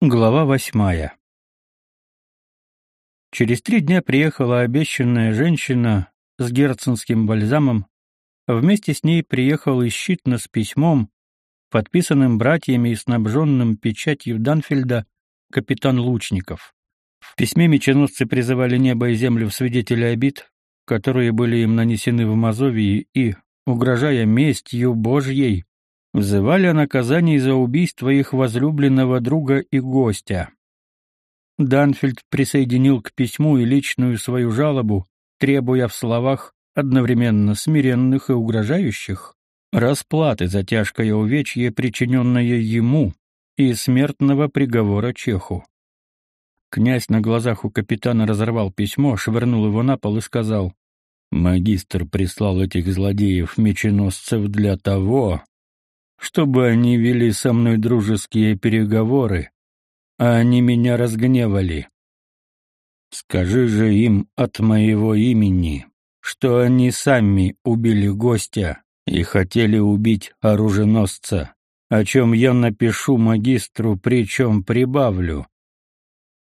Глава восьмая Через три дня приехала обещанная женщина с герценским бальзамом. Вместе с ней приехал и щитно с письмом, подписанным братьями и снабженным печатью Данфельда капитан Лучников. В письме меченосцы призывали небо и землю в свидетели обид, которые были им нанесены в Мазовии и, угрожая местью Божьей, взывали о наказании за убийство их возлюбленного друга и гостя. Данфельд присоединил к письму и личную свою жалобу, требуя в словах одновременно смиренных и угрожающих расплаты за тяжкое увечье, причиненное ему, и смертного приговора Чеху. Князь на глазах у капитана разорвал письмо, швырнул его на пол и сказал, «Магистр прислал этих злодеев-меченосцев для того, чтобы они вели со мной дружеские переговоры, а они меня разгневали. Скажи же им от моего имени, что они сами убили гостя и хотели убить оруженосца, о чем я напишу магистру, причем прибавлю,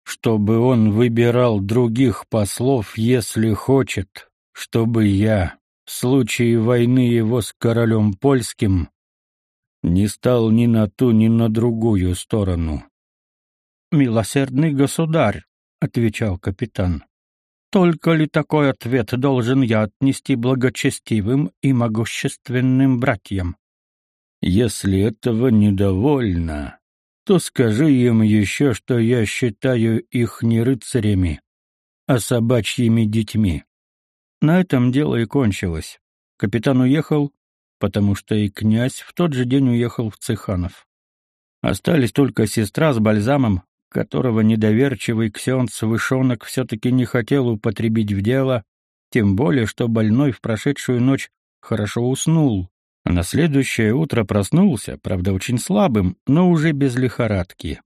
чтобы он выбирал других послов, если хочет, чтобы я, в случае войны его с королем польским, не стал ни на ту, ни на другую сторону. «Милосердный государь», — отвечал капитан, — «только ли такой ответ должен я отнести благочестивым и могущественным братьям?» «Если этого недовольно, то скажи им еще, что я считаю их не рыцарями, а собачьими детьми». На этом дело и кончилось. Капитан уехал, потому что и князь в тот же день уехал в Цеханов. Остались только сестра с бальзамом, которого недоверчивый ксенц Вышонок все-таки не хотел употребить в дело, тем более, что больной в прошедшую ночь хорошо уснул, а на следующее утро проснулся, правда, очень слабым, но уже без лихорадки.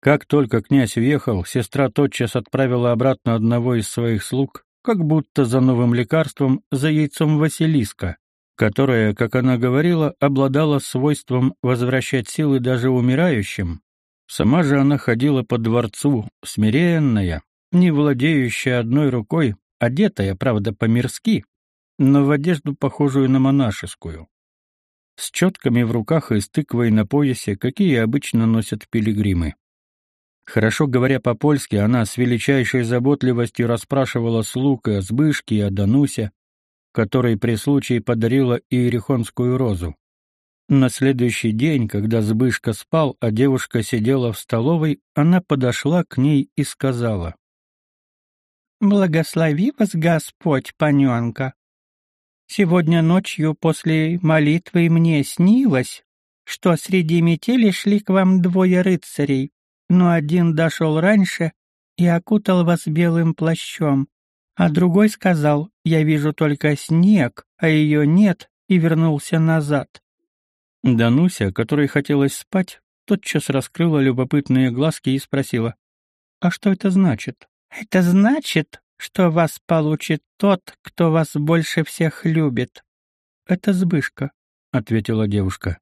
Как только князь уехал, сестра тотчас отправила обратно одного из своих слуг, как будто за новым лекарством, за яйцом Василиска, которая, как она говорила, обладала свойством возвращать силы даже умирающим. Сама же она ходила по дворцу, смиренная, не владеющая одной рукой, одетая, правда, по-мирски, но в одежду, похожую на монашескую. С четками в руках и с тыквой на поясе, какие обычно носят пилигримы. Хорошо говоря по-польски, она с величайшей заботливостью расспрашивала слуг и о Збышке, и о Данусе, которой при случае подарила иерихонскую розу. На следующий день, когда Збышка спал, а девушка сидела в столовой, она подошла к ней и сказала. «Благослови вас Господь, паненка. Сегодня ночью после молитвы мне снилось, что среди метели шли к вам двое рыцарей, но один дошел раньше и окутал вас белым плащом, а другой сказал, я вижу только снег, а ее нет, и вернулся назад. Дануся, которой хотелось спать, тотчас раскрыла любопытные глазки и спросила, «А что это значит?» «Это значит, что вас получит тот, кто вас больше всех любит». «Это Збышка», — ответила девушка.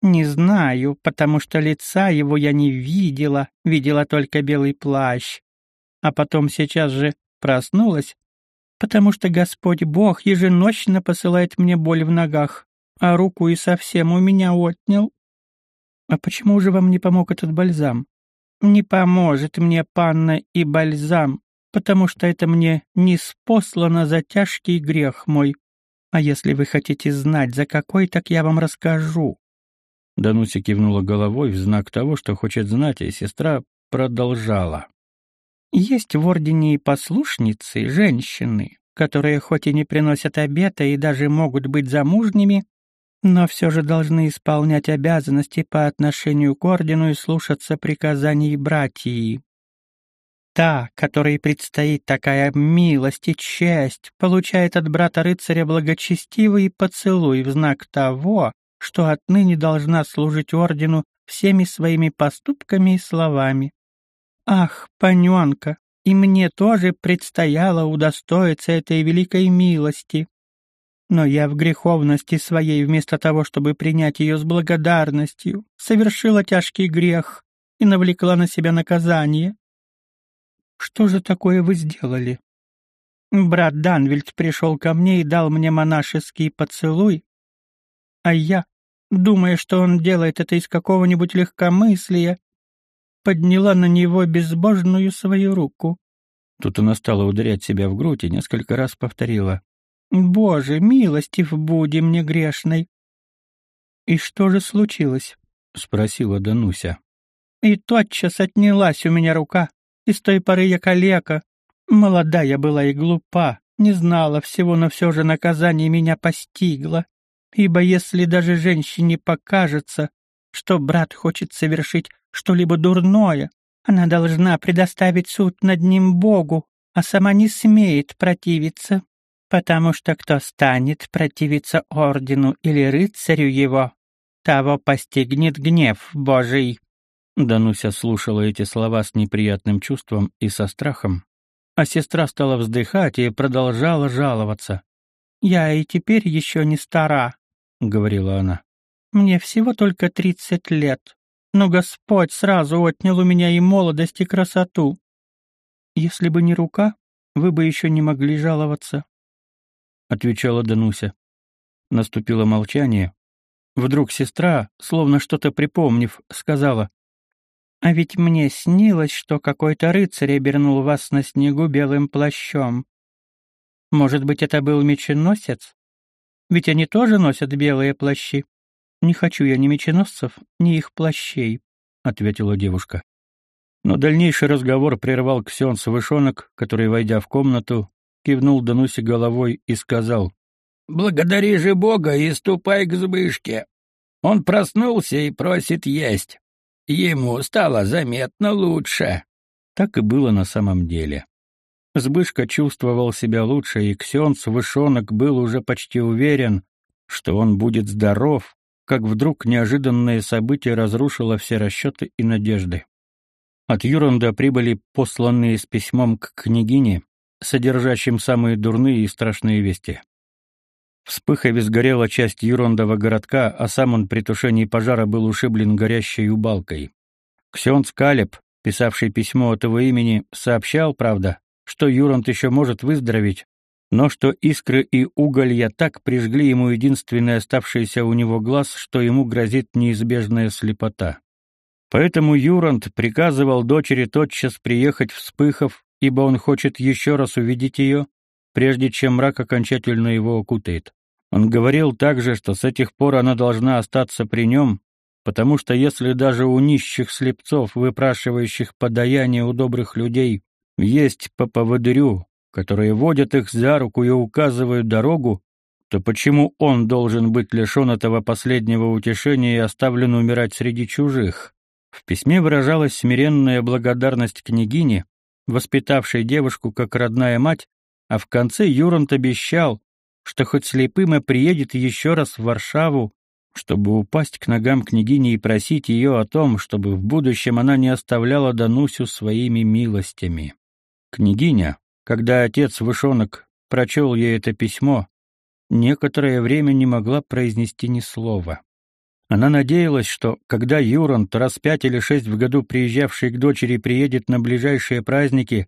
«Не знаю, потому что лица его я не видела, видела только белый плащ. А потом сейчас же Проснулась, потому что Господь Бог еженочно посылает мне боль в ногах, а руку и совсем у меня отнял. А почему же вам не помог этот бальзам? Не поможет мне панна и бальзам, потому что это мне не спослано за тяжкий грех мой. А если вы хотите знать, за какой, так я вам расскажу. Дануся кивнула головой в знак того, что хочет знать, и сестра продолжала. Есть в ордене и послушницы, женщины, которые хоть и не приносят обета и даже могут быть замужними, но все же должны исполнять обязанности по отношению к ордену и слушаться приказаний братьев. Та, которой предстоит такая милость и честь, получает от брата-рыцаря благочестивый поцелуй в знак того, что отныне должна служить ордену всеми своими поступками и словами. Ах, паненка, и мне тоже предстояло удостоиться этой великой милости. Но я в греховности своей, вместо того, чтобы принять ее с благодарностью, совершила тяжкий грех и навлекла на себя наказание. Что же такое вы сделали? Брат Данвильд пришел ко мне и дал мне монашеский поцелуй, а я, думая, что он делает это из какого-нибудь легкомыслия, подняла на него безбожную свою руку. Тут она стала ударять себя в грудь и несколько раз повторила. «Боже, милостив буди мне грешной!» «И что же случилось?» — спросила Дануся. «И тотчас отнялась у меня рука, и с той поры я калека. Молодая была и глупа, не знала всего, но все же наказание меня постигло. Ибо если даже женщине покажется, что брат хочет совершить что-либо дурное, она должна предоставить суд над ним Богу, а сама не смеет противиться, потому что кто станет противиться ордену или рыцарю его, того постигнет гнев Божий». Дануся слушала эти слова с неприятным чувством и со страхом, а сестра стала вздыхать и продолжала жаловаться. «Я и теперь еще не стара», — говорила она. «Мне всего только тридцать лет, но Господь сразу отнял у меня и молодость, и красоту. Если бы не рука, вы бы еще не могли жаловаться, — отвечала Дануся. Наступило молчание. Вдруг сестра, словно что-то припомнив, сказала, «А ведь мне снилось, что какой-то рыцарь обернул вас на снегу белым плащом. Может быть, это был меченосец? Ведь они тоже носят белые плащи». «Не хочу я ни меченосцев, ни их плащей», — ответила девушка. Но дальнейший разговор прервал Ксенс Вышонок, который, войдя в комнату, кивнул Данусе головой и сказал, «Благодари же Бога и ступай к Збышке. Он проснулся и просит есть. Ему стало заметно лучше». Так и было на самом деле. Збышка чувствовал себя лучше, и Ксенс Вышонок был уже почти уверен, что он будет здоров, как вдруг неожиданное событие разрушило все расчеты и надежды. От Юранда прибыли посланные с письмом к княгине, содержащим самые дурные и страшные вести. В Спыхове сгорела часть Юрондова городка, а сам он при тушении пожара был ушиблен горящей убалкой. Ксенц Калеб, писавший письмо от его имени, сообщал, правда, что Юранд еще может выздороветь, но что искры и уголья так прижгли ему единственный оставшийся у него глаз, что ему грозит неизбежная слепота. Поэтому Юрант приказывал дочери тотчас приехать в Спыхов, ибо он хочет еще раз увидеть ее, прежде чем мрак окончательно его окутает. Он говорил также, что с этих пор она должна остаться при нем, потому что если даже у нищих слепцов, выпрашивающих подаяние у добрых людей, есть по поводырю, которые водят их за руку и указывают дорогу, то почему он должен быть лишен этого последнего утешения и оставлен умирать среди чужих? В письме выражалась смиренная благодарность княгине, воспитавшей девушку как родная мать, а в конце Юрант обещал, что хоть слепым и приедет еще раз в Варшаву, чтобы упасть к ногам княгини и просить ее о том, чтобы в будущем она не оставляла Данусю своими милостями. Княгиня, когда отец Вышонок прочел ей это письмо, некоторое время не могла произнести ни слова. Она надеялась, что, когда Юрант, раз пять или шесть в году приезжавший к дочери, приедет на ближайшие праздники,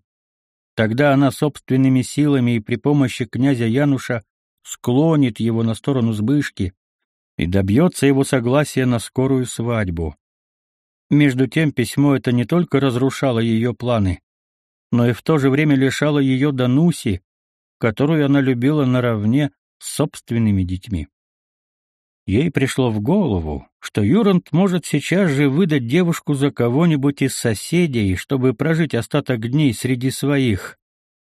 тогда она собственными силами и при помощи князя Януша склонит его на сторону Збышки и добьется его согласия на скорую свадьбу. Между тем письмо это не только разрушало ее планы, но и в то же время лишала ее Дануси, которую она любила наравне с собственными детьми. Ей пришло в голову, что Юрант может сейчас же выдать девушку за кого-нибудь из соседей, чтобы прожить остаток дней среди своих.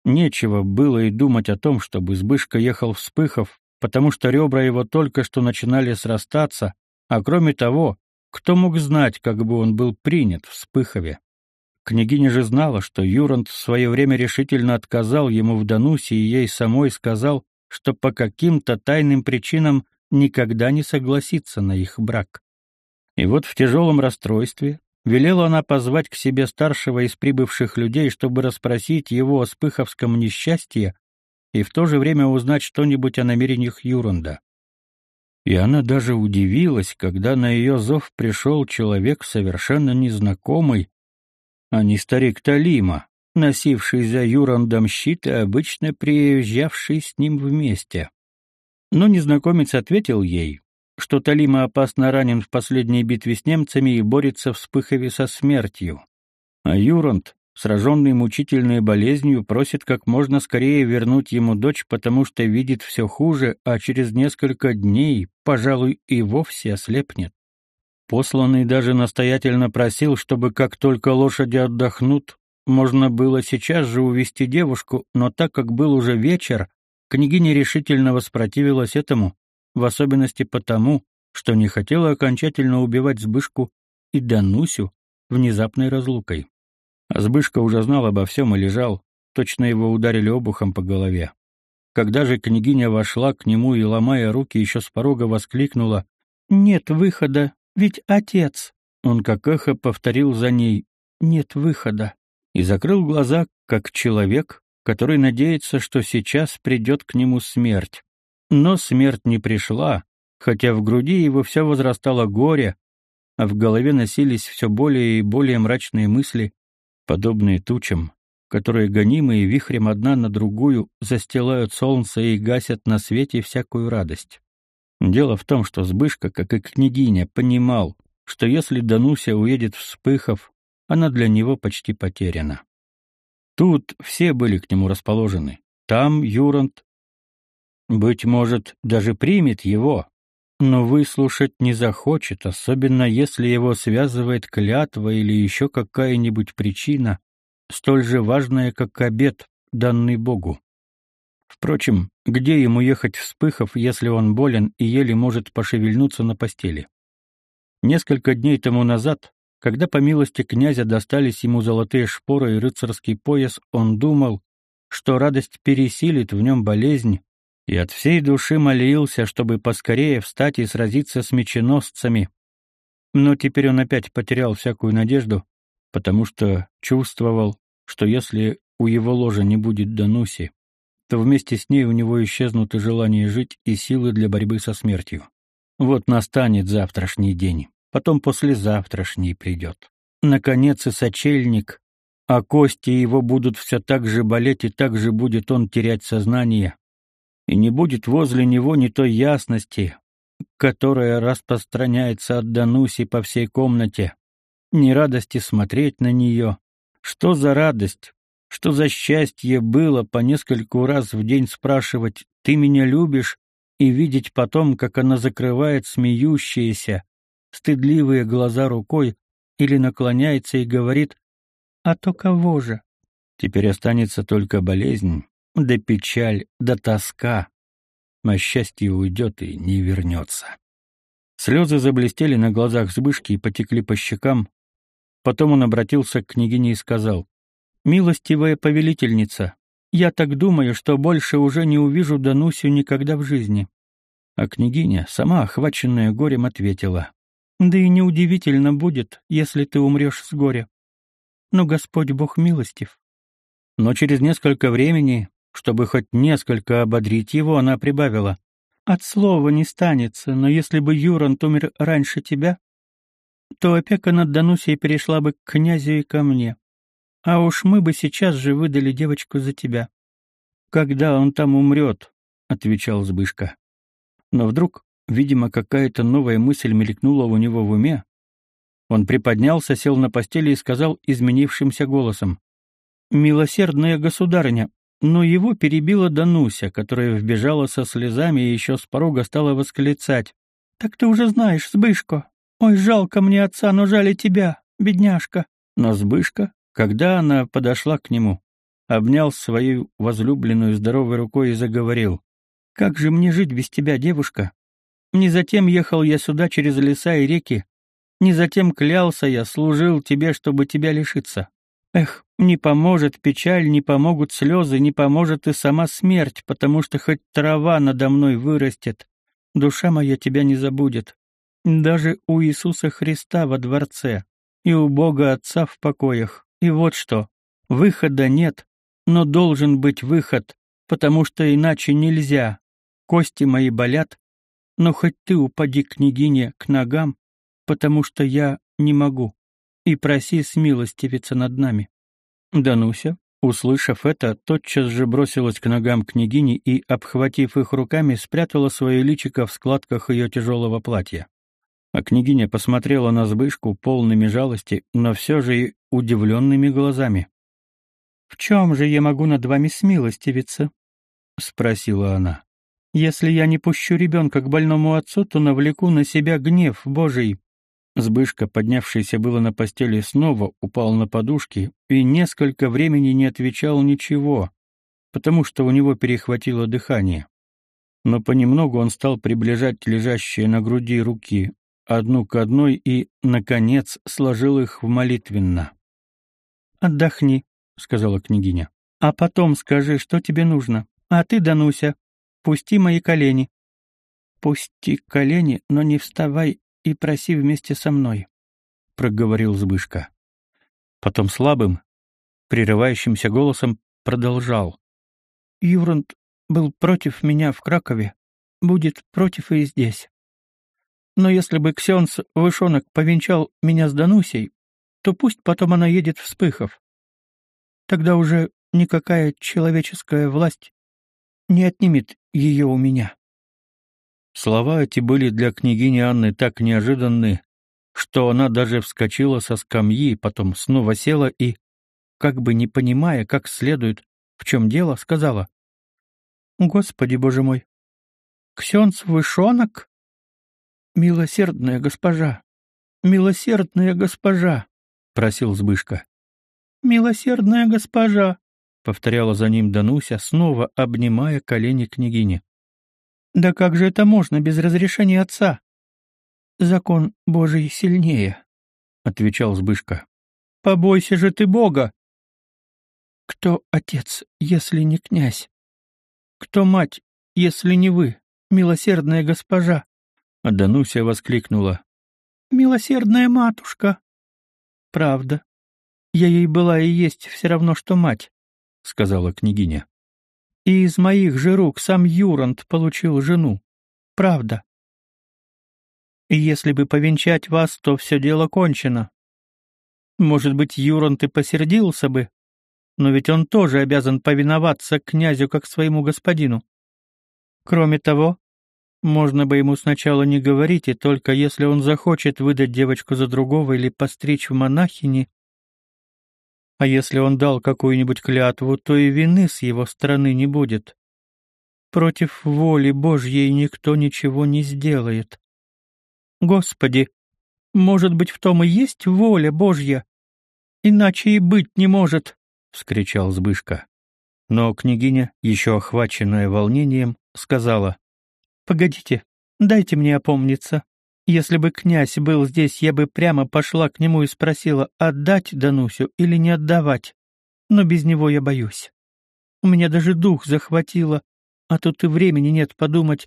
Нечего было и думать о том, чтобы Збышка ехал вспыхов, потому что ребра его только что начинали срастаться, а кроме того, кто мог знать, как бы он был принят в Спыхове? Княгиня же знала, что Юрант в свое время решительно отказал ему в Данусе и ей самой сказал, что по каким-то тайным причинам никогда не согласится на их брак. И вот в тяжелом расстройстве велела она позвать к себе старшего из прибывших людей, чтобы расспросить его о спыховском несчастье и в то же время узнать что-нибудь о намерениях Юранда. И она даже удивилась, когда на ее зов пришел человек совершенно незнакомый, а не старик Талима, носивший за Юрандом щит и обычно приезжавший с ним вместе. Но незнакомец ответил ей, что Талима опасно ранен в последней битве с немцами и борется в Спыхове со смертью. А Юранд, сраженный мучительной болезнью, просит как можно скорее вернуть ему дочь, потому что видит все хуже, а через несколько дней, пожалуй, и вовсе ослепнет. Посланный даже настоятельно просил, чтобы как только лошади отдохнут, можно было сейчас же увести девушку, но так как был уже вечер, княгиня решительно воспротивилась этому, в особенности потому, что не хотела окончательно убивать Збышку и Данусю внезапной разлукой. А Збышка уже знал обо всем и лежал, точно его ударили обухом по голове. Когда же княгиня вошла к нему и, ломая руки, еще с порога воскликнула «Нет выхода, ведь отец!» Он как эхо повторил за ней «Нет выхода!» и закрыл глаза, как человек, который надеется, что сейчас придет к нему смерть. Но смерть не пришла, хотя в груди его все возрастало горе, а в голове носились все более и более мрачные мысли, подобные тучам, которые гонимые вихрем одна на другую застилают солнце и гасят на свете всякую радость. Дело в том, что Збышка, как и княгиня, понимал, что если Дануся уедет вспыхов, она для него почти потеряна. Тут все были к нему расположены. Там Юрант, быть может, даже примет его, но выслушать не захочет, особенно если его связывает клятва или еще какая-нибудь причина, столь же важная, как обет, данный Богу. Впрочем, где ему ехать вспыхов, если он болен и еле может пошевельнуться на постели? Несколько дней тому назад, когда по милости князя достались ему золотые шпоры и рыцарский пояс, он думал, что радость пересилит в нем болезнь, и от всей души молился, чтобы поскорее встать и сразиться с меченосцами. Но теперь он опять потерял всякую надежду, потому что чувствовал, что если у его ложа не будет Дануси, то вместе с ней у него исчезнут и желание жить, и силы для борьбы со смертью. Вот настанет завтрашний день, потом послезавтрашний придет. Наконец и сочельник, а кости его будут все так же болеть, и так же будет он терять сознание, и не будет возле него ни той ясности, которая распространяется от Дануси по всей комнате, ни радости смотреть на нее. Что за радость, что за счастье было по нескольку раз в день спрашивать «ты меня любишь?» и видеть потом, как она закрывает смеющиеся, стыдливые глаза рукой или наклоняется и говорит «А то кого же?» Теперь останется только болезнь, да печаль, да тоска. А счастье уйдет и не вернется. Слезы заблестели на глазах Збышки и потекли по щекам. Потом он обратился к княгине и сказал, «Милостивая повелительница, я так думаю, что больше уже не увижу Данусю никогда в жизни». А княгиня, сама охваченная горем, ответила, «Да и неудивительно будет, если ты умрешь с горя. Но Господь Бог милостив». Но через несколько времени чтобы хоть несколько ободрить его, она прибавила. «От слова не станется, но если бы Юрант умер раньше тебя, то опека над Данусей перешла бы к князю и ко мне. А уж мы бы сейчас же выдали девочку за тебя». «Когда он там умрет?» — отвечал Збышка. Но вдруг, видимо, какая-то новая мысль мелькнула у него в уме. Он приподнялся, сел на постели и сказал изменившимся голосом. «Милосердная государыня, но его перебила Дануся, которая вбежала со слезами и еще с порога стала восклицать. «Так ты уже знаешь, Сбышко! Ой, жалко мне отца, но жаль тебя, бедняжка!» Но Сбышка, когда она подошла к нему, обнял свою возлюбленную здоровой рукой и заговорил. «Как же мне жить без тебя, девушка? Не затем ехал я сюда через леса и реки, не затем клялся я, служил тебе, чтобы тебя лишиться. Эх, не поможет печаль, не помогут слезы, не поможет и сама смерть, потому что хоть трава надо мной вырастет, душа моя тебя не забудет. Даже у Иисуса Христа во дворце и у Бога Отца в покоях. И вот что, выхода нет, но должен быть выход, потому что иначе нельзя. Кости мои болят, Но хоть ты упади, княгиня, к ногам, потому что я не могу, и проси смилостивиться над нами». Дануся, услышав это, тотчас же бросилась к ногам княгини и, обхватив их руками, спрятала свое личико в складках ее тяжелого платья. А княгиня посмотрела на Збышку полными жалости, но все же и удивленными глазами. «В чем же я могу над вами смилостивиться?» — спросила она. «Если я не пущу ребенка к больному отцу, то навлеку на себя гнев Божий». Збышка, поднявшийся было на постели, снова упал на подушки и несколько времени не отвечал ничего, потому что у него перехватило дыхание. Но понемногу он стал приближать лежащие на груди руки, одну к одной, и, наконец, сложил их в молитвенно. «Отдохни», — сказала княгиня. «А потом скажи, что тебе нужно. А ты, Дануся, пусти мои колени». «Пусти колени, но не вставай и проси вместе со мной», — проговорил Збышка. Потом слабым, прерывающимся голосом продолжал. «Юрант был против меня в Кракове, будет против и здесь. Но если бы Ксенс Вышонок повенчал меня с Данусей, то пусть потом она едет в Спыхов. Тогда уже никакая человеческая власть не отнимет ее у меня. Слова эти были для княгини Анны так неожиданны, что она даже вскочила со скамьи, потом снова села и, как бы не понимая, как следует, в чем дело, сказала. «Господи, боже мой! Ксенц Вышонок? Милосердная госпожа! Милосердная госпожа!» — просил Збышка. «Милосердная госпожа!» — повторяла за ним Дануся, снова обнимая колени княгини. Да как же это можно без разрешения отца? Закон Божий сильнее, отвечал Збышка. Побойся же ты Бога. Кто отец, если не князь? Кто мать, если не вы, милосердная госпожа? А воскликнула. Милосердная матушка. Правда. Я ей была и есть все равно, что мать, сказала княгиня. И из моих же рук сам Юрант получил жену. Правда. И если бы повенчать вас, то все дело кончено. Может быть, Юрант и посердился бы, но ведь он тоже обязан повиноваться князю как своему господину. Кроме того, можно бы ему сначала не говорить, и только если он захочет выдать девочку за другого или постричь в монахини, а если он дал какую-нибудь клятву, то и вины с его стороны не будет. Против воли Божьей никто ничего не сделает. Господи, может быть, в том и есть воля Божья? Иначе и быть не может, — вскричал Збышка. Но княгиня, еще охваченная волнением, сказала, — Погодите, дайте мне опомниться. Если бы князь был здесь, я бы прямо пошла к нему и спросила, отдать Данусю или не отдавать. Но без него я боюсь. У меня даже дух захватило, а тут и времени нет подумать,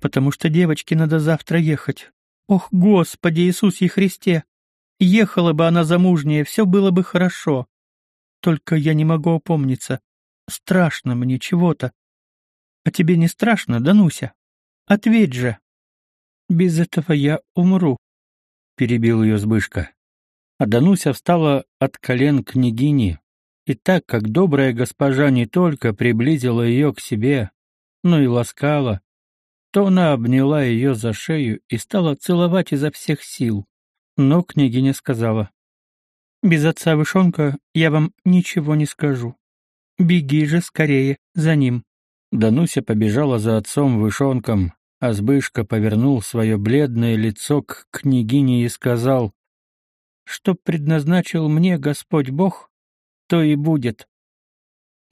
потому что девочке надо завтра ехать. Ох, Господи Иисусе Христе! Ехала бы она замужняя, все было бы хорошо. Только я не могу опомниться. Страшно мне чего-то. А тебе не страшно, Дануся? Ответь же. Без этого я умру, перебил ее Збышка. А Дануся встала от колен княгини, и так как добрая госпожа не только приблизила ее к себе, но и ласкала, то она обняла ее за шею и стала целовать изо всех сил. Но княгиня сказала, «Без отца Вышонка я вам ничего не скажу. Беги же скорее за ним». Дануся побежала за отцом Вышонком, а Збышка повернул свое бледное лицо к княгине и сказал, «Что предназначил мне Господь Бог, то и будет.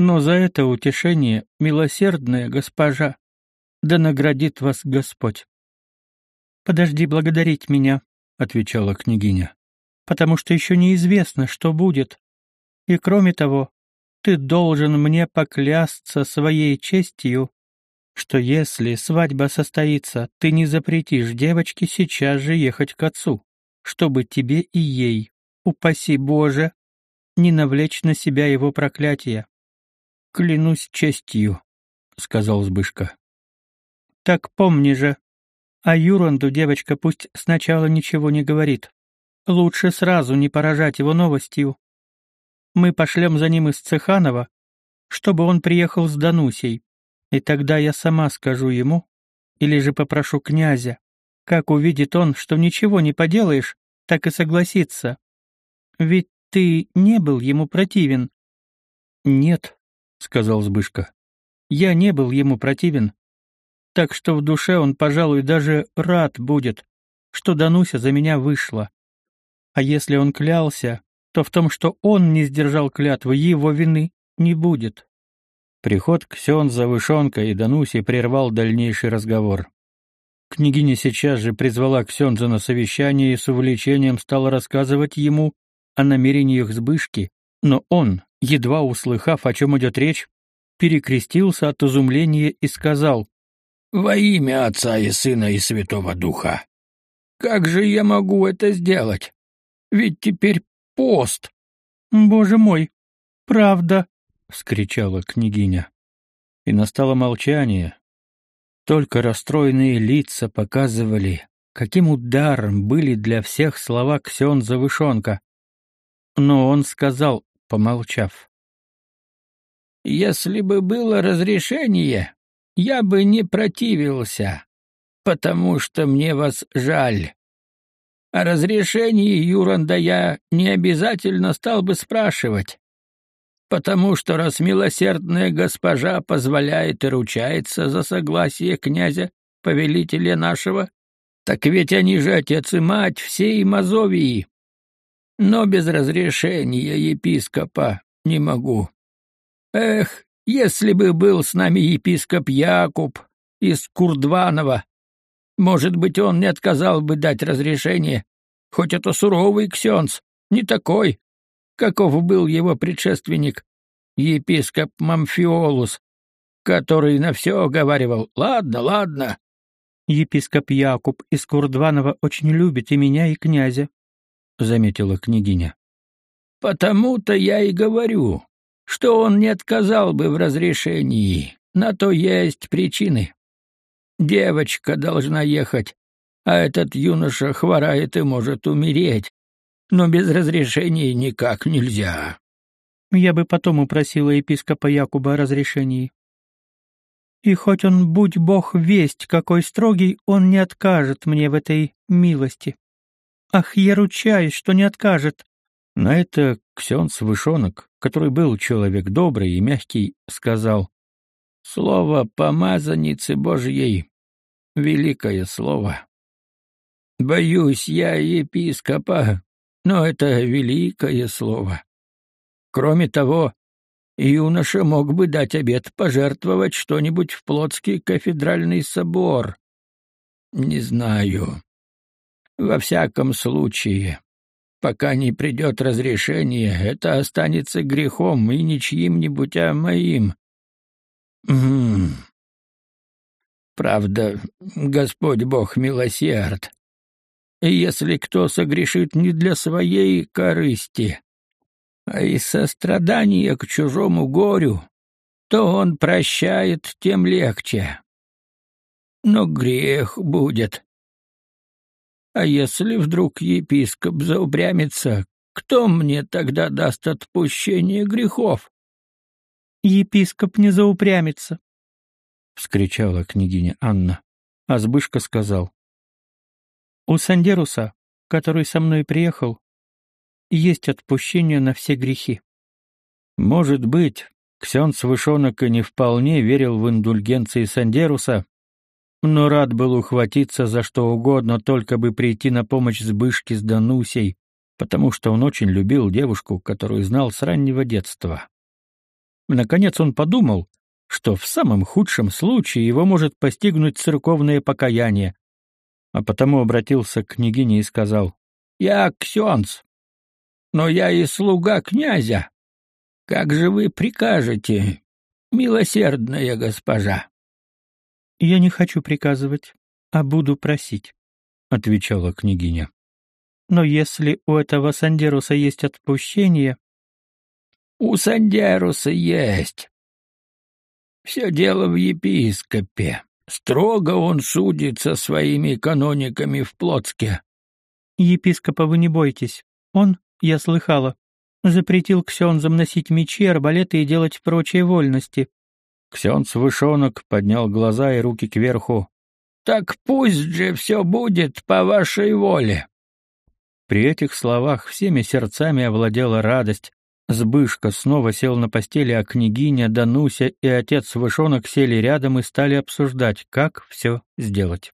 Но за это утешение, милосердная госпожа, да наградит вас Господь». «Подожди благодарить меня», — отвечала княгиня, «потому что еще неизвестно, что будет. И кроме того, ты должен мне поклясться своей честью, что если свадьба состоится, ты не запретишь девочке сейчас же ехать к отцу, чтобы тебе и ей, упаси Боже, не навлечь на себя его проклятие. Клянусь честью, сказал Збышка. Так помни же, А Юранду девочка пусть сначала ничего не говорит. Лучше сразу не поражать его новостью. Мы пошлем за ним из Цеханова, чтобы он приехал с Данусей, и тогда я сама скажу ему, или же попрошу князя. Как увидит он, что ничего не поделаешь, так и согласится. Ведь ты не был ему противен. Нет, сказал Збышка. Я не был ему противен. Так что в душе он, пожалуй, даже рад будет, что Дануся за меня вышла. А если он клялся, то в том, что он не сдержал клятвы, его вины не будет. Приход Ксенза, Вышонка и Дануси прервал дальнейший разговор. Княгиня сейчас же призвала Ксенза на совещание и с увлечением стала рассказывать ему о намерениях Збышки, но он, едва услыхав, о чем идет речь, перекрестился от изумления и сказал «Во имя Отца и Сына и Святого Духа! Как же я могу это сделать? Ведь теперь пост!» «Боже мой! Правда!» — вскричала княгиня. И настало молчание. Только расстроенные лица показывали, каким ударом были для всех слова Ксенза Вышонка. Но он сказал, помолчав. «Если бы было разрешение, я бы не противился, потому что мне вас жаль. О разрешении Юранда я не обязательно стал бы спрашивать, потому что раз милосердная госпожа позволяет и ручается за согласие князя, повелителя нашего, так ведь они же отец и мать всей Мазовии но без разрешения епископа не могу. Эх, если бы был с нами епископ Якуб из Курдванова, может быть, он не отказал бы дать разрешение, хоть это суровый ксенц, не такой, каков был его предшественник, епископ Мамфиолус, который на все говаривал «Ладно, ладно». Епископ Якуб из Курдванова очень любит и меня, и князя, заметила княгиня. Потому-то я и говорю, что он не отказал бы в разрешении. На то есть причины. Девочка должна ехать, а этот юноша хворает и может умереть. Но без разрешения никак нельзя. Я бы потом упросила епископа Якуба о разрешении. И хоть он, будь бог весть, какой строгий, он не откажет мне в этой милости. Ах, я ручаюсь, что не откажет. На это Ксенц Вышонок, который был человек добрый и мягкий, сказал, «Слово помазанницы Божьей — великое слово. Боюсь я епископа, но это великое слово. Кроме того, юноша мог бы дать обет пожертвовать что-нибудь в Плотский кафедральный собор. Не знаю. Во всяком случае, пока не придет разрешение, это останется грехом и не чьим-нибудь, а моим. Правда, Господь Бог милосерд. И если кто согрешит не для своей корысти, а из сострадания к чужому горю, то он прощает тем легче. Но грех будет, а если вдруг епископ заупрямится, кто мне тогда даст отпущение грехов? Епископ не заупрямится, вскричала княгиня Анна. А Збышка сказал: У Сандеруса, который со мной приехал, есть отпущение на все грехи. Может быть, Ксенц Вышонок и не вполне верил в индульгенции Сандеруса, но рад был ухватиться за что угодно, только бы прийти на помощь Збышке с Данусей, потому что он очень любил девушку, которую знал с раннего детства. Наконец он подумал, что в самом худшем случае его может постигнуть церковное покаяние, а потому обратился к княгине и сказал, «Я ксенц, но я и слуга князя. Как же вы прикажете, милосердная госпожа?» Я не хочу приказывать, а буду просить, отвечала княгиня. Но если у этого Сандеруса есть отпущение, у Сандеруса есть. Все дело в епископе. Строго он судит со своими канониками в Плотске. Епископа вы не бойтесь. Он, я слыхала, запретил ксензам носить мечи, арбалеты и делать прочие вольности. Ксенц Вышонок поднял глаза и руки кверху. «Так пусть же все будет по вашей воле!» При этих словах всеми сердцами овладела радость. Сбышка снова сел на постели, а княгиня, Дануся и отец Вышонок сели рядом и стали обсуждать, как все сделать.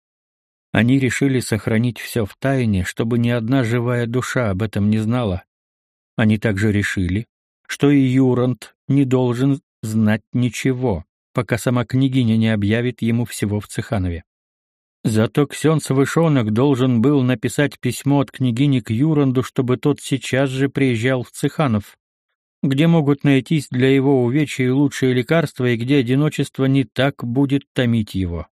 Они решили сохранить все в тайне, чтобы ни одна живая душа об этом не знала. Они также решили, что и Юрант не должен знать ничего, пока сама княгиня не объявит ему всего в Цеханове. Зато Ксенц Вышонок должен был написать письмо от княгини к Юранду, чтобы тот сейчас же приезжал в Цеханов, где могут найтись для его увечья лучшие лекарства и где одиночество не так будет томить его.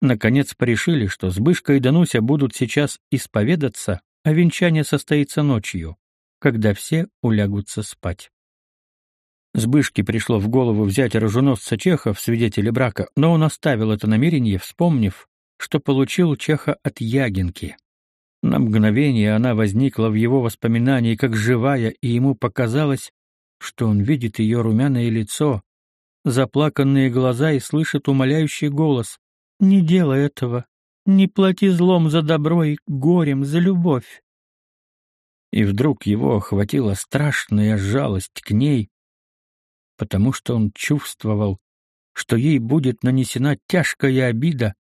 Наконец порешили, что Сбышка и Дануся будут сейчас исповедаться, а венчание состоится ночью когда все улягутся спать. Сбышке пришло в голову взять оруженосца Чеха в свидетели брака, но он оставил это намерение, вспомнив, что получил Чеха от Ягинки. На мгновение она возникла в его воспоминании как живая, и ему показалось, что он видит ее румяное лицо, заплаканные глаза и слышит умоляющий голос. «Не делай этого, не плати злом за добро и горем за любовь» и вдруг его охватила страшная жалость к ней, потому что он чувствовал, что ей будет нанесена тяжкая обида,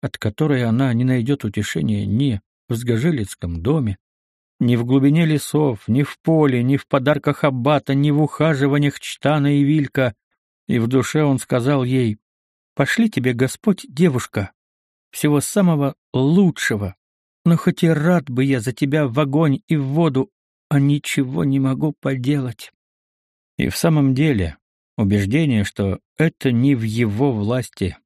от которой она не найдет утешения ни в Сгожелецком доме, ни в глубине лесов, ни в поле, ни в подарках аббата, ни в ухаживаниях Чтана и Вилька, и в душе он сказал ей, «Пошли тебе, Господь, девушка, всего самого лучшего, но хоть и рад бы я за тебя в огонь и в воду, а ничего не могу поделать. И в самом деле, убеждение, что это не в его власти,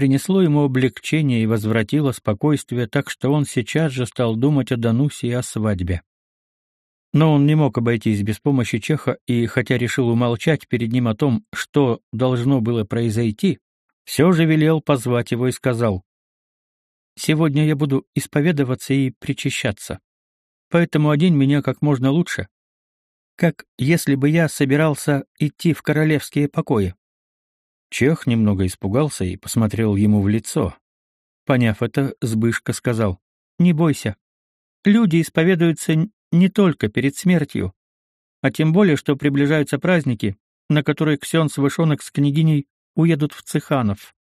принесло ему облегчение и возвратило спокойствие, так что он сейчас же стал думать о Данусе и о свадьбе. Но он не мог обойтись без помощи Чеха и, хотя решил умолчать перед ним о том, что должно было произойти, все же велел позвать его и сказал, Сегодня я буду исповедоваться и причащаться. Поэтому одень меня как можно лучше, как если бы я собирался идти в королевские покои. Чех немного испугался и посмотрел ему в лицо. Поняв это, Збышка сказал, «Не бойся. Люди исповедуются не только перед смертью, а тем более, что приближаются праздники, на которые Ксенс Вышонок с княгиней уедут в Цеханов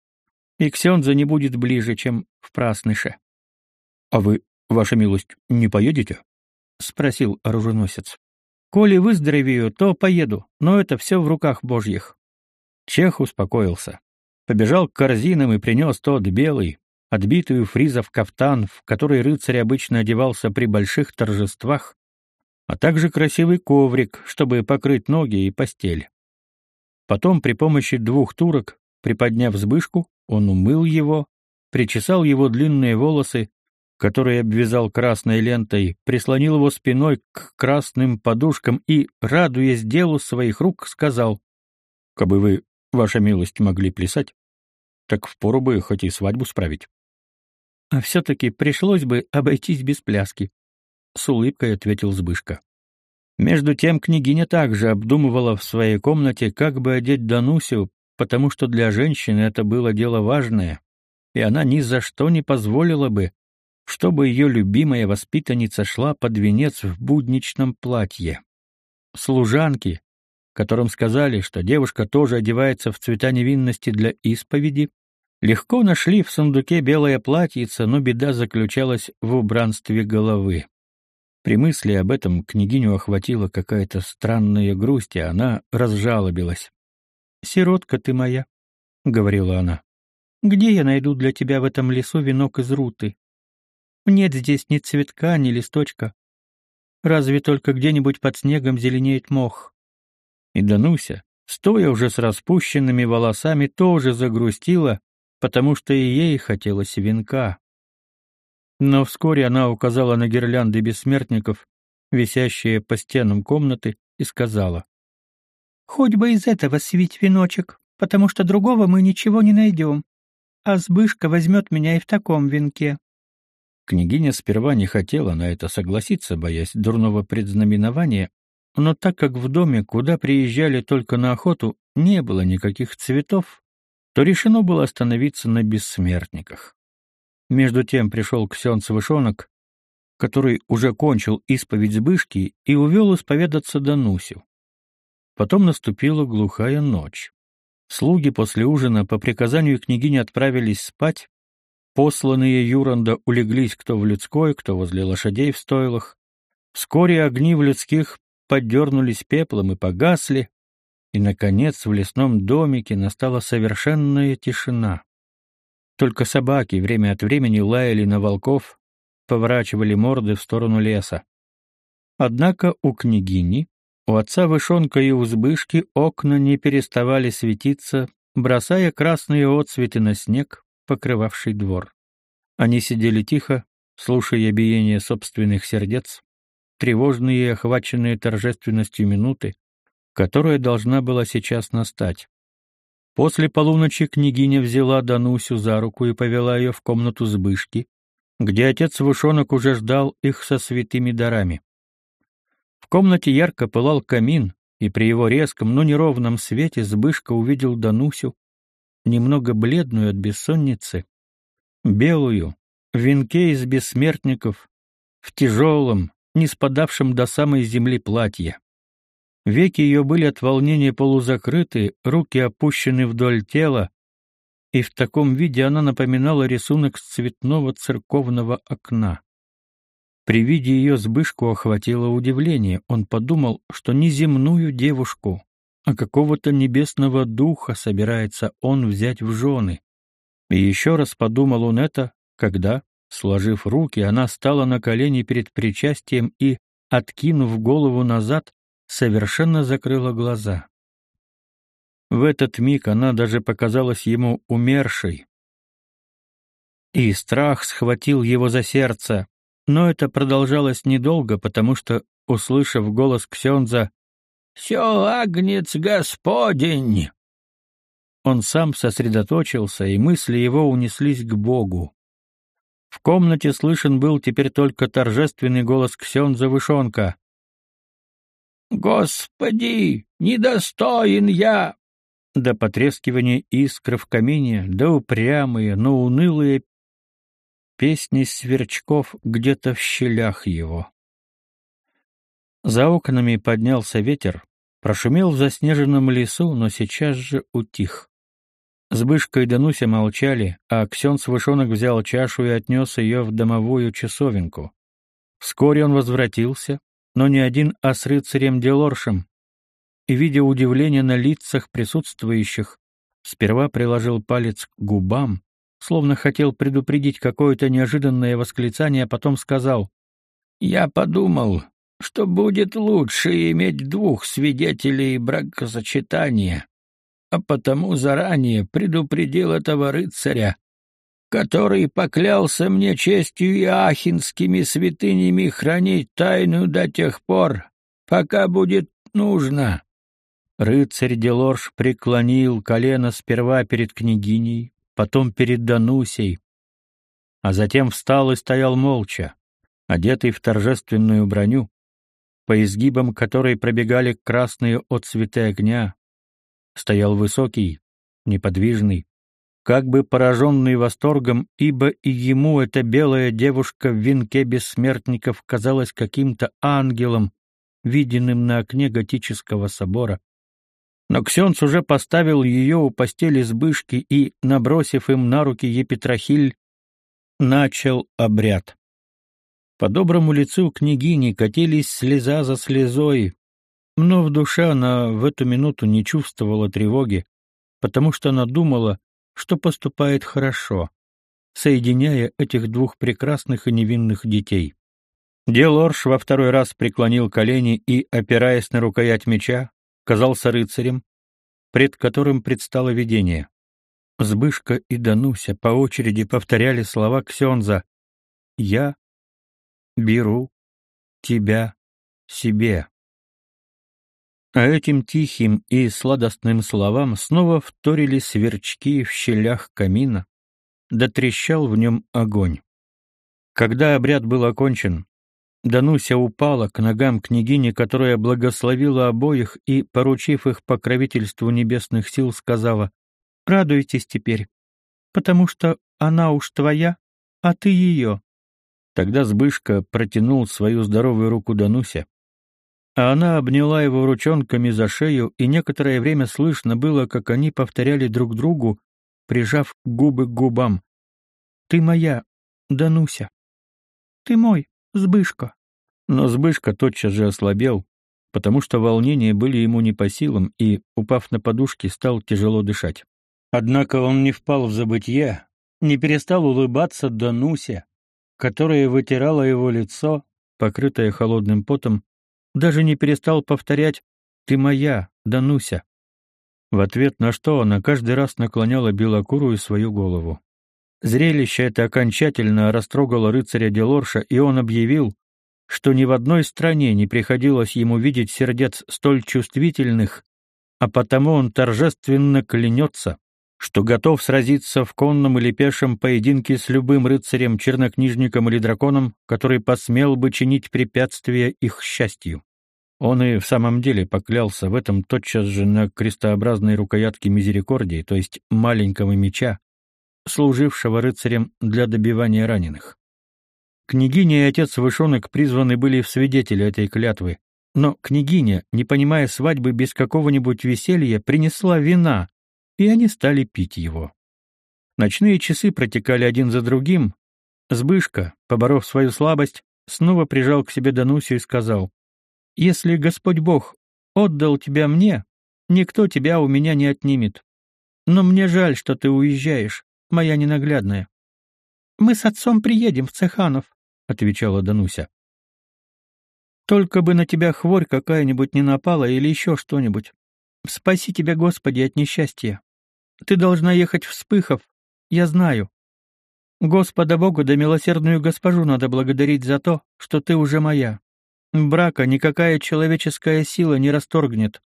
и Ксенза не будет ближе, чем в Прасныше. — А вы, ваша милость, не поедете? — спросил оруженосец. — Коли выздоровею, то поеду, но это все в руках божьих. Чех успокоился. Побежал к корзинам и принес тот белый, отбитую фризов кафтан, в который рыцарь обычно одевался при больших торжествах, а также красивый коврик, чтобы покрыть ноги и постель. Потом при помощи двух турок, приподняв сбышку, он умыл его, причесал его длинные волосы, которые обвязал красной лентой, прислонил его спиной к красным подушкам и, радуясь делу своих рук, сказал, «Кабы вы, ваша милость, могли плясать, так впору бы хоть и свадьбу справить». «А все-таки пришлось бы обойтись без пляски», — с улыбкой ответил Збышка. Между тем княгиня также обдумывала в своей комнате, как бы одеть Данусю, потому что для женщины это было дело важное, и она ни за что не позволила бы, чтобы ее любимая воспитанница шла под венец в будничном платье. Служанки, которым сказали, что девушка тоже одевается в цвета невинности для исповеди, легко нашли в сундуке белое платьице, но беда заключалась в убранстве головы. При мысли об этом княгиню охватила какая-то странная грусть, и она разжалобилась. «Сиротка ты моя», — говорила она. «Где я найду для тебя в этом лесу венок из руты? Нет здесь ни цветка, ни листочка. Разве только где-нибудь под снегом зеленеет мох». И Дануся, стоя уже с распущенными волосами, тоже загрустила, потому что и ей хотелось венка. Но вскоре она указала на гирлянды бессмертников, висящие по стенам комнаты, и сказала. Хоть бы из этого свить веночек, потому что другого мы ничего не найдем. а Сбышка возьмет меня и в таком венке. Княгиня сперва не хотела на это согласиться, боясь дурного предзнаменования, но так как в доме, куда приезжали только на охоту, не было никаких цветов, то решено было остановиться на бессмертниках. Между тем пришел Ксенц Вышонок, который уже кончил исповедь Збышки и увел исповедаться Данусю. Потом наступила глухая ночь. Слуги после ужина по приказанию княгини отправились спать, посланные Юранда улеглись кто в людской, кто возле лошадей в стойлах. Вскоре огни в людских подернулись пеплом и погасли, и, наконец, в лесном домике настала совершенная тишина. Только собаки время от времени лаяли на волков, поворачивали морды в сторону леса. Однако у княгини, у отца Вышонка и у Збышки окна не переставали светиться, бросая красные отсветы на снег, покрывавший двор. Они сидели тихо, слушая биение собственных сердец, тревожные и охваченные торжественностью минуты, которая должна была сейчас настать. После полуночи княгиня взяла Данусю за руку и повела ее в комнату Збышки, где отец Вышонок уже ждал их со святыми дарами. В комнате ярко пылал камин, и при его резком, но неровном свете Збышка увидел Данусю, немного бледную от бессонницы, белую, в венке из бессмертников, в тяжелом, не спадавшем до самой земли платье. Веки ее были от волнения полузакрыты, руки опущены вдоль тела, и в таком виде она напоминала рисунок с цветного церковного окна. При виде ее Збышку охватило удивление. Он подумал, что не земную девушку, а какого-то небесного духа собирается он взять в жены. И еще раз подумал он это, когда, сложив руки, она стала на колени перед причастием и, откинув голову назад, совершенно закрыла глаза. В этот миг она даже показалась ему умершей. И страх схватил его за сердце, но это продолжалось недолго, потому что, услышав голос Ксенза «Все, агнец Господень!» Он сам сосредоточился, и мысли его унеслись к Богу. В комнате слышен был теперь только торжественный голос Ксенза Вышонка. «Господи, недостоин я!» До потрескивания искр в камине, до упрямые, но унылые песни сверчков где-то в щелях его. За окнами поднялся ветер, прошумел в заснеженном лесу, но сейчас же утих. Збышка и Дануся молчали, а Ксен Свышонок взял чашу и отнес ее в домовую часовенку. Вскоре он возвратился, но не один, а с рыцарем Делоршем, и, видя удивление на лицах присутствующих, сперва приложил палец к губам, словно хотел предупредить какое-то неожиданное восклицание, а потом сказал, «Я подумал, что будет лучше иметь двух свидетелей бракосочетания, а потому заранее предупредил этого рыцаря, который поклялся мне честью и ахинскими святынями хранить тайну до тех пор, пока будет нужно. Рыцарь Делорж преклонил колено сперва перед княгиней, потом перед Данусей, а затем встал и стоял молча, одетый в торжественную броню, по изгибам которой пробегали красные отцветы огня, стоял высокий, неподвижный, как бы пораженный восторгом, ибо и ему эта белая девушка в венке бессмертников казалась каким-то ангелом, виденным на окне готического собора. Но Ксенц уже поставил ее у постели Збышки и, набросив им на руки Епитрахиль, начал обряд. По доброму лицу княгини катились слеза за слезой, но в душе она в эту минуту не чувствовала тревоги, потому что она думала, что поступает хорошо, соединяя этих двух прекрасных и невинных детей. Делорш во второй раз преклонил колени и, опираясь на рукоять меча, казался рыцарем, пред которым предстало видение. Збышка и Дануся по очереди повторяли слова Ксенза «Я беру тебя себе». А этим тихим и сладостным словам снова вторили сверчки в щелях камина, дотрещал в нем огонь. Когда обряд был окончен, Дануся упала к ногам княгини, которая благословила обоих и, поручив их покровительству небесных сил, сказала, «Радуйтесь теперь, потому что она уж твоя, а ты ее». Тогда Збышка протянул свою здоровую руку Данусе, а она обняла его ручонками за шею, и некоторое время слышно было, как они повторяли друг другу, прижав губы к губам. «Ты моя, Дануся. Ты мой, Збышка». Но Збышка тотчас же ослабел, потому что волнения были ему не по силам, и, упав на подушки, стал тяжело дышать. Однако он не впал в забытье, не перестал улыбаться Данусе, которая вытирала его лицо, покрытое холодным потом, даже не перестал повторять «Ты моя, Дануся». В ответ на что она каждый раз наклоняла белокурую свою голову. Зрелище это окончательно растрогало рыцаря Делорша, и он объявил, что ни в одной стране не приходилось ему видеть сердец столь чувствительных, а потому он торжественно клянется, что готов сразиться в конном или пешем поединке с любым рыцарем, чернокнижником или драконом, который посмел бы чинить препятствия их счастью. Он и в самом деле поклялся в этом тотчас же на крестообразной рукоятке мизерикордии, то есть маленького меча, служившего рыцарем для добивания раненых. Княгиня и отец Вышонок призваны были в свидетели этой клятвы, но княгиня, не понимая свадьбы без какого-нибудь веселья, принесла вина, и они стали пить его. Ночные часы протекали один за другим. Сбышка, поборов свою слабость, снова прижал к себе Данусю и сказал, «Если Господь Бог отдал тебя мне, никто тебя у меня не отнимет. Но мне жаль, что ты уезжаешь, моя ненаглядная». «Мы с отцом приедем в Цеханов», — отвечала Дануся. «Только бы на тебя хворь какая-нибудь не напала или еще что-нибудь. Спаси тебя, Господи, от несчастья. Ты должна ехать вспыхов, я знаю. Господа Бога да милосердную госпожу надо благодарить за то, что ты уже моя. Брака никакая человеческая сила не расторгнет.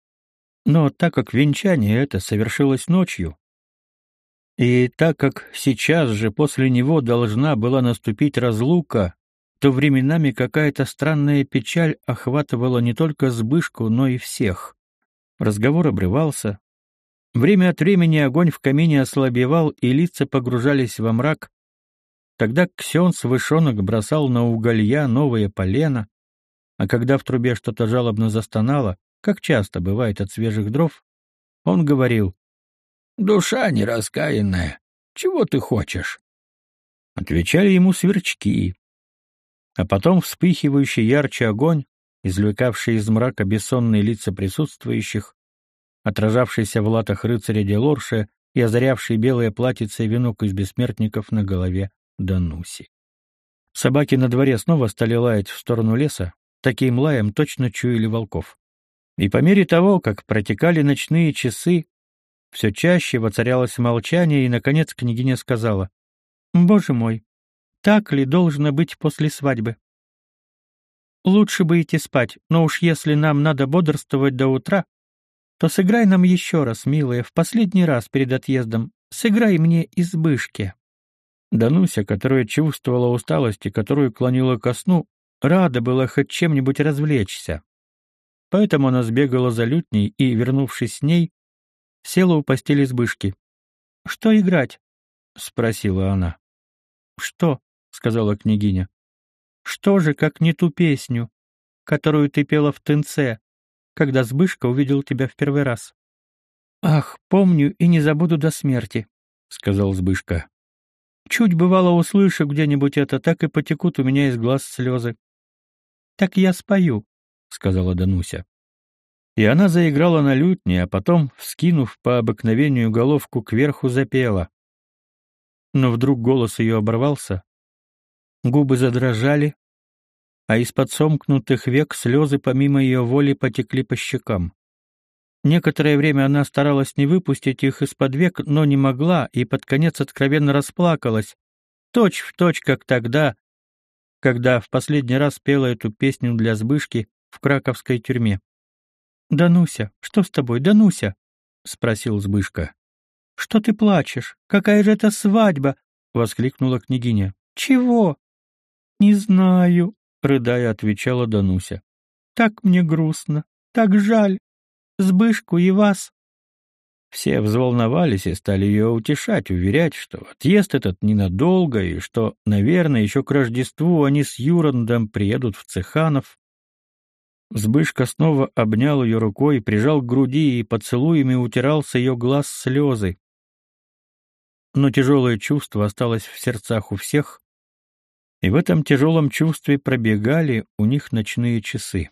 Но так как венчание это совершилось ночью, и так как сейчас же после него должна была наступить разлука, то временами какая-то странная печаль охватывала не только Збышку, но и всех. Разговор обрывался, Время от времени огонь в камине ослабевал, и лица погружались во мрак. Тогда Ксенс Вышонок бросал на уголья новое полено, а когда в трубе что-то жалобно застонало, как часто бывает от свежих дров, он говорил, «Душа нераскаянная, чего ты хочешь?» Отвечали ему сверчки. А потом вспыхивающий ярче огонь, извлекавший из мрака бессонные лица присутствующих, отражавшийся в латах рыцаря Делорше и озарявший белое платьице и венок из бессмертников на голове Дануси. Собаки на дворе снова стали лаять в сторону леса, таким лаем точно чуяли волков. И по мере того, как протекали ночные часы, все чаще воцарялось молчание, и, наконец, княгиня сказала, «Боже мой, так ли должно быть после свадьбы? Лучше бы идти спать, но уж если нам надо бодрствовать до утра, то сыграй нам еще раз, милая, в последний раз перед отъездом. Сыграй мне избышки». Дануся, которая чувствовала усталость и которую клонила ко сну, рада была хоть чем-нибудь развлечься. Поэтому она сбегала за лютней и, вернувшись с ней, села у постели избышки. «Что играть?» — спросила она. «Что?» — сказала княгиня. «Что же, как не ту песню, которую ты пела в тынце, когда Збышка увидел тебя в первый раз. Ах, помню и не забуду до смерти, сказал Збышка. Чуть бывало услышу где-нибудь это, так и потекут у меня из глаз слезы. Так я спою, сказала Дануся. И она заиграла на лютне, а потом, вскинув по обыкновению головку кверху, запела. Но вдруг голос ее оборвался, губы задрожали, а из-под сомкнутых век слезы помимо ее воли потекли по щекам. Некоторое время она старалась не выпустить их из-под век, но не могла и под конец откровенно расплакалась, точь в точь, как тогда, когда в последний раз пела эту песню для Збышки в краковской тюрьме. «Дануся, что с тобой, Дануся?» — спросил Збышка. «Что ты плачешь? Какая же это свадьба? — воскликнула княгиня. «Чего?» «Не знаю», — рыдая отвечала Дануся. «Так мне грустно, так жаль. Сбышку и вас». Все взволновались и стали ее утешать, уверять, что отъезд этот ненадолго и что, наверное, еще к Рождеству они с Юрандом приедут в Цеханов. Сбышка снова обнял ее рукой, прижал к груди и поцелуями утирал с ее глаз слезы. Но тяжелое чувство осталось в сердцах у всех, и в этом тяжелом чувстве пробегали у них ночные часы.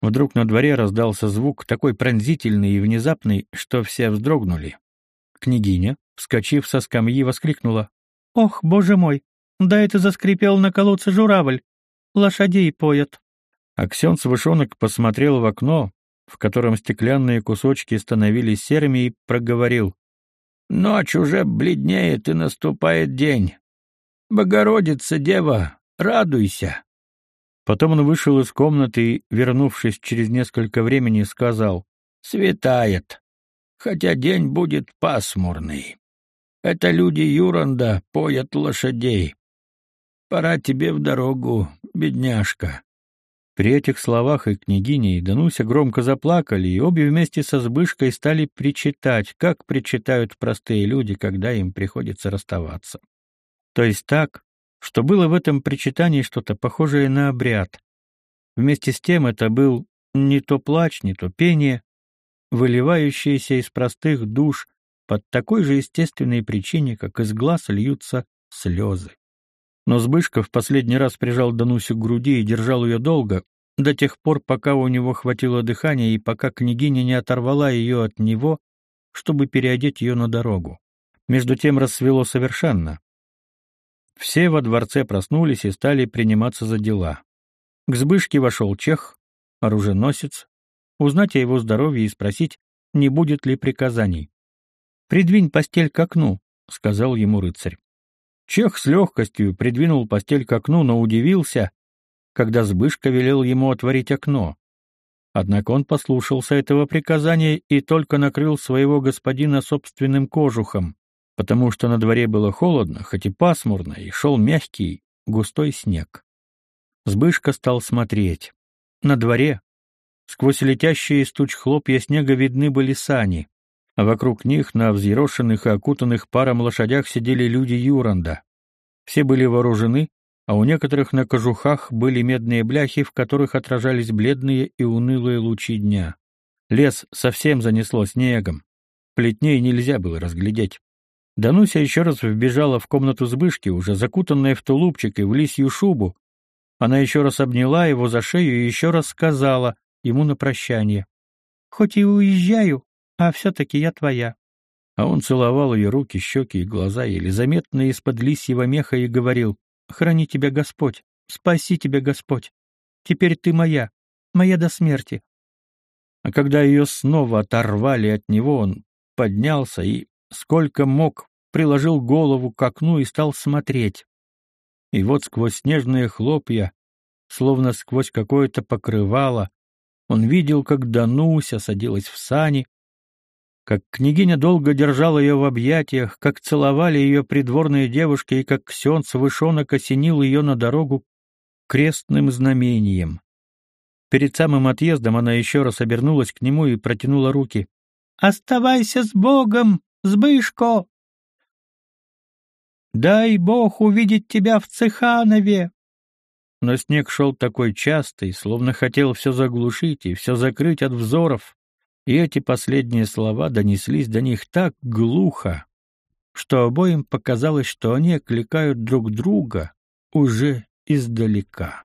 Вдруг на дворе раздался звук такой пронзительный и внезапный, что все вздрогнули. Княгиня, вскочив со скамьи, воскликнула: "Ох, боже мой! Да это заскрипел на колодце журавль. Лошадей поят". Аксен Свышонок посмотрел в окно, в котором стеклянные кусочки становились серыми, и проговорил: "Ночь уже бледнеет и наступает день. Богородица, дева, радуйся!" Потом он вышел из комнаты и, вернувшись через несколько времени, сказал «Светает, хотя день будет пасмурный. Это люди Юранда поят лошадей. Пора тебе в дорогу, бедняжка». При этих словах и княгиня, и Дануся громко заплакали, и обе вместе со Збышкой стали причитать, как причитают простые люди, когда им приходится расставаться. То есть так, что было в этом причитании что-то похожее на обряд. Вместе с тем это был не то плач, не то пение, выливающееся из простых душ под такой же естественной причине, как из глаз льются слезы. Но Збышка в последний раз прижал Данусю к груди и держал ее долго, до тех пор, пока у него хватило дыхания и пока княгиня не оторвала ее от него, чтобы переодеть ее на дорогу. Между тем рассвело совершенно. Все во дворце проснулись и стали приниматься за дела. К Збышке вошел чех, оруженосец, узнать о его здоровье и спросить, не будет ли приказаний. «Придвинь постель к окну», — сказал ему рыцарь. Чех с легкостью придвинул постель к окну, но удивился, когда Збышка велел ему отворить окно. Однако он послушался этого приказания и только накрыл своего господина собственным кожухом потому что на дворе было холодно, хоть и пасмурно, и шел мягкий, густой снег. Сбышка стал смотреть. На дворе, сквозь летящие из туч хлопья снега видны были сани, а вокруг них на взъерошенных и окутанных паром лошадях сидели люди Юранда. Все были вооружены, а у некоторых на кожухах были медные бляхи, в которых отражались бледные и унылые лучи дня. Лес совсем занесло снегом. Плетней нельзя было разглядеть. Дануся еще раз вбежала в комнату Збышки, уже закутанная в тулупчик и в лисью шубу. Она еще раз обняла его за шею и еще раз сказала ему на прощание. «Хоть и уезжаю, а все-таки я твоя». А он целовал ее руки, щеки и глаза, еле заметные из-под лисьего меха, и говорил, «Храни тебя Господь, спаси тебя Господь. Теперь ты моя, моя до смерти». А когда ее снова оторвали от него, он поднялся и, сколько мог, приложил голову к окну и стал смотреть. И вот сквозь снежные хлопья, словно сквозь какое-то покрывало, он видел, как Дануся садилась в сани, как княгиня долго держала ее в объятиях, как целовали ее придворные девушки и как Ксен Свышонок осенил ее на дорогу крестным знамением. Перед самым отъездом она еще раз обернулась к нему и протянула руки. «Оставайся с Богом!» Збышко! Дай Бог увидеть тебя в Цеханове!» Но снег шел такой частый, словно хотел все заглушить и все закрыть от взоров, и эти последние слова донеслись до них так глухо, что обоим показалось, что они окликают друг друга уже издалека.